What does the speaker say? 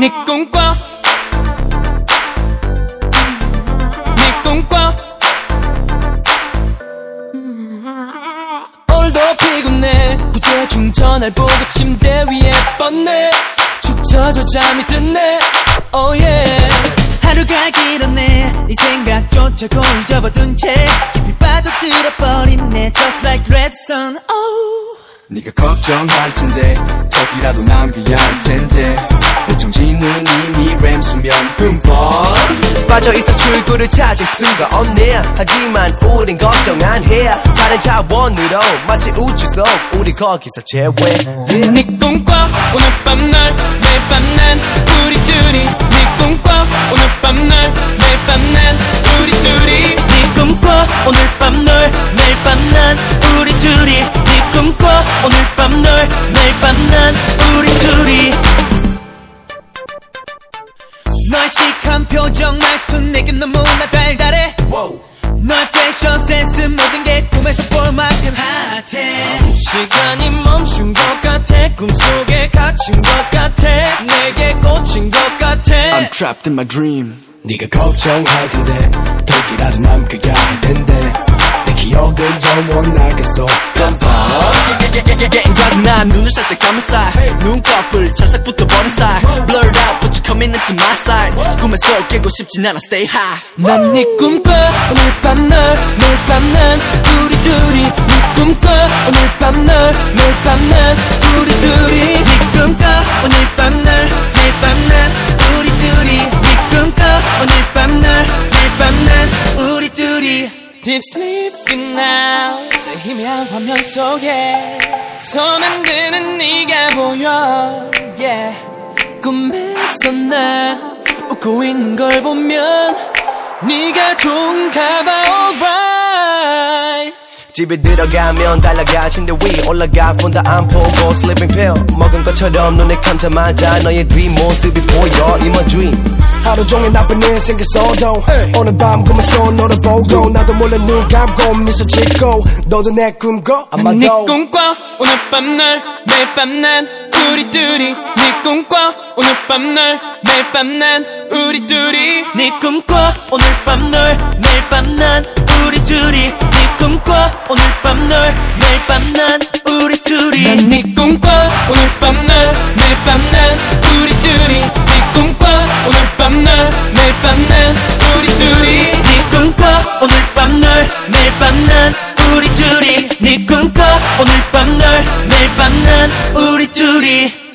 네 꿈꿔. 네 꿈꿔. 오늘도 피곤해. 부재중 전화를 보고 침대 위에 뻗네. 축 처져 잠이 드네. Oh yeah. 하루가 길었네. 네 생각조차 거의 접어둔 채 깊이 빠져들어 버린네 Just like red sun. Oh. 네가 걱정할 텐데 저기라도 남겨야 할 텐데. 내 정신은 이미 램 수면 흠뻑 빠져있어 출구를 찾을 수가 없네. 하지만 우린 걱정 안해. 다른 차원으로 마치 우주 속 우리 거기서 제외 네 꿈꿔 오늘 밤날 매일 밤난 패션 센스 모든 게 꿈에서 볼 만큼 핫해 시간이 멈춘 것 같아. 꿈속에 갇힌 것 같아. 내게 꽂힌 것 같아. I'm trapped in my dream. 네가 걱정할 텐데 덕이라도 남겨야 할 텐데. 내 기억은 영원하겠어. Getting dressed 난 눈을 살짝 감은 사이. 눈꺼풀 찰싹 붙어버린 사이. Blurred out coming into my side 꿈에서 깨고 싶진 않아 stay high. 난 네 꿈꿔 오늘 밤날 매일 밤난 우리 둘이 네 꿈꿔 오늘 밤날 매일 밤난 우리 둘이 네 꿈꿔 오늘 밤날 매일 밤난 우리 둘이 네 꿈꿔 오늘 밤날 매일 밤난 우리 둘이. Deep sleeping now 내 희미한 화면 속에 손 안 드는 네가 보여. Yeah. 꿈에서 나? 웃고 있는 걸 보면 네가 좋은가 봐. Alright 집에 들어가면 달려가 침대 위 올라가. 본다 안 보고 sleeping pill. 먹은 것처럼 눈에 감자마자 너의 뒷모습이 보여. In my dream 하루 종일 나쁜 일 생겼어도 오늘 밤 꿈에서 너를 보고. 나도 몰래 눈 감고 미소 짓고. 너도 내 꿈꿔 네 아마도. 꿈꿔 오늘 밤 날 매일 밤난 우리 둘이 네 꿈꿔 오늘 밤날 매일 밤 난 우리 둘이 네 꿈꿔 오늘 밤 널 매일 밤 난 우리 둘이 네 꿈꿔 오늘 밤 널 매일 밤난 매일 밤 난 우리 둘이